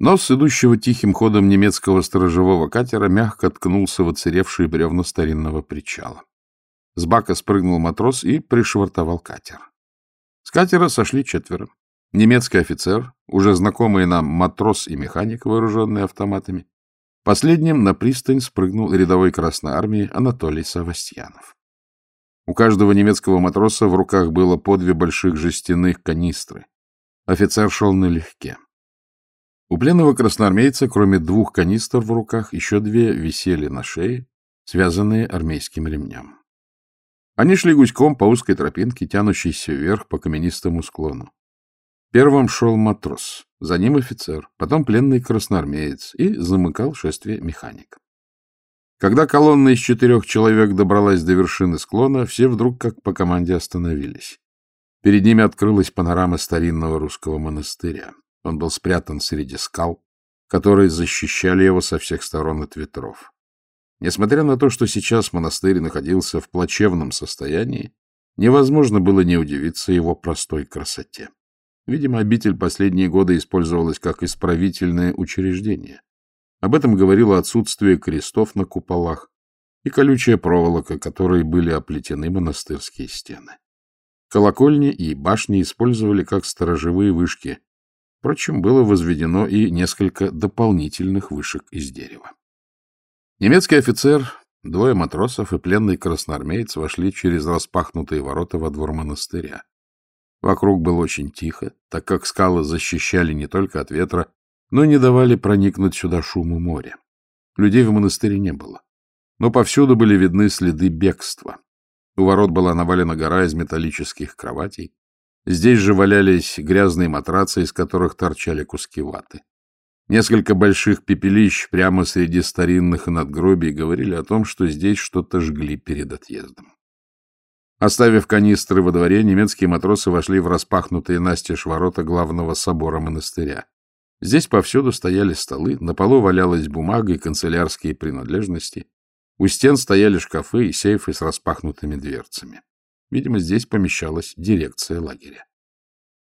Нос идущего тихим ходом немецкого сторожевого катера мягко ткнулся в оцаревшие бревна старинного причала. С бака спрыгнул матрос и пришвартовал катер. С катера сошли четверо. Немецкий офицер, уже знакомый нам матрос и механик, вооруженные автоматами. Последним на пристань спрыгнул рядовой Красной Армии Анатолий Савастьянов. У каждого немецкого матроса в руках было по две больших жестяных канистры. Офицер шел налегке. У пленного красноармейца, кроме двух канистр в руках, еще две висели на шее, связанные армейским ремнем. Они шли гуськом по узкой тропинке, тянущейся вверх по каменистому склону. Первым шел матрос, за ним офицер, потом пленный красноармеец и замыкал шествие механик. Когда колонна из четырех человек добралась до вершины склона, все вдруг как по команде остановились. Перед ними открылась панорама старинного русского монастыря. Он был спрятан среди скал, которые защищали его со всех сторон от ветров. Несмотря на то, что сейчас монастырь находился в плачевном состоянии, невозможно было не удивиться его простой красоте. Видимо, обитель последние годы использовалась как исправительное учреждение. Об этом говорило отсутствие крестов на куполах и колючая проволока, которой были оплетены монастырские стены. Колокольни и башни использовали как сторожевые вышки. Впрочем, было возведено и несколько дополнительных вышек из дерева. Немецкий офицер, двое матросов и пленный красноармеец вошли через распахнутые ворота во двор монастыря. Вокруг было очень тихо, так как скалы защищали не только от ветра, но не давали проникнуть сюда шуму моря. Людей в монастыре не было. Но повсюду были видны следы бегства. У ворот была навалена гора из металлических кроватей. Здесь же валялись грязные матрацы, из которых торчали куски ваты. Несколько больших пепелищ прямо среди старинных надгробий говорили о том, что здесь что-то жгли перед отъездом. Оставив канистры во дворе, немецкие матросы вошли в распахнутые настежь ворота главного собора монастыря. Здесь повсюду стояли столы, на полу валялась бумага и канцелярские принадлежности. У стен стояли шкафы и сейфы с распахнутыми дверцами. Видимо, здесь помещалась дирекция лагеря.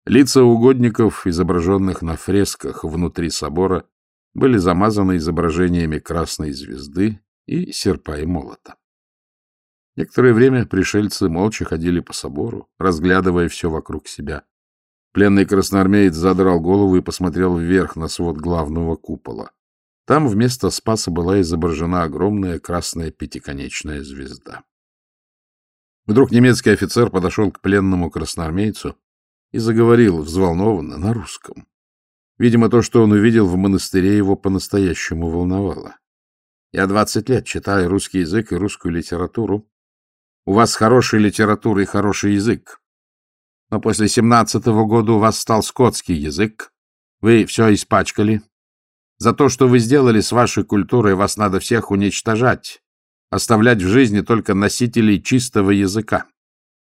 Лица угодников, изображенных на фресках внутри собора, были замазаны изображениями красной звезды и серпа и молота. Некоторое время пришельцы молча ходили по собору, разглядывая все вокруг себя. Пленный красноармеец задрал голову и посмотрел вверх на свод главного купола. Там вместо спаса была изображена огромная красная пятиконечная звезда. Вдруг немецкий офицер подошел к пленному красноармейцу и заговорил взволнованно на русском. Видимо, то, что он увидел в монастыре, его по-настоящему волновало. Я двадцать лет читаю русский язык и русскую литературу, у вас хорошая литература и хороший язык. Но после семнадцатого года у вас стал скотский язык. Вы все испачкали. За то, что вы сделали с вашей культурой, вас надо всех уничтожать, оставлять в жизни только носителей чистого языка.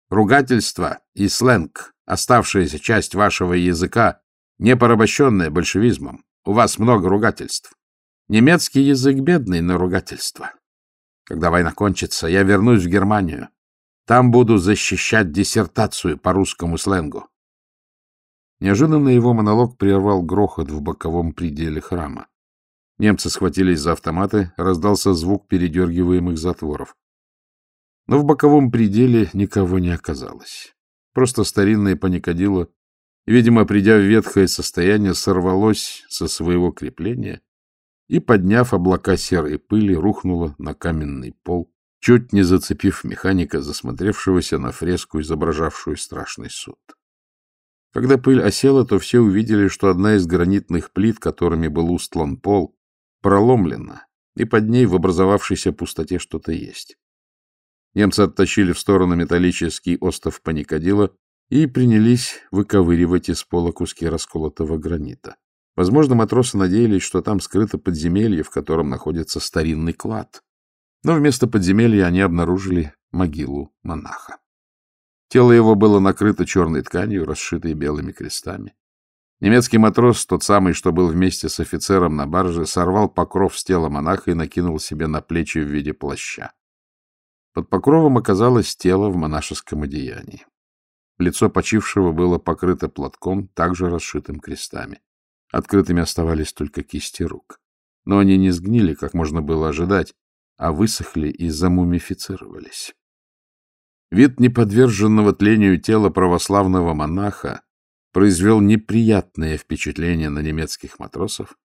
Ругательство и сленг, оставшаяся часть вашего языка, не порабощенная большевизмом. У вас много ругательств. Немецкий язык бедный на ругательство. Когда война кончится, я вернусь в Германию. Там буду защищать диссертацию по русскому сленгу. Неожиданно его монолог прервал грохот в боковом пределе храма. Немцы схватились за автоматы, раздался звук передергиваемых затворов. Но в боковом пределе никого не оказалось. Просто старинное паникодило, видимо, придя в ветхое состояние, сорвалось со своего крепления и, подняв облака серой пыли, рухнула на каменный пол, чуть не зацепив механика, засмотревшегося на фреску, изображавшую страшный суд. Когда пыль осела, то все увидели, что одна из гранитных плит, которыми был устлан пол, проломлена, и под ней в образовавшейся пустоте что-то есть. Немцы оттащили в сторону металлический остов паникодила и принялись выковыривать из пола куски расколотого гранита. Возможно, матросы надеялись, что там скрыто подземелье, в котором находится старинный клад. Но вместо подземелья они обнаружили могилу монаха. Тело его было накрыто черной тканью, расшитой белыми крестами. Немецкий матрос, тот самый, что был вместе с офицером на барже, сорвал покров с тела монаха и накинул себе на плечи в виде плаща. Под покровом оказалось тело в монашеском одеянии. Лицо почившего было покрыто платком, также расшитым крестами. Открытыми оставались только кисти рук. Но они не сгнили, как можно было ожидать, а высохли и замумифицировались. Вид неподверженного тлению тела православного монаха произвел неприятное впечатление на немецких матросов,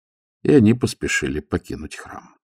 и они поспешили покинуть храм.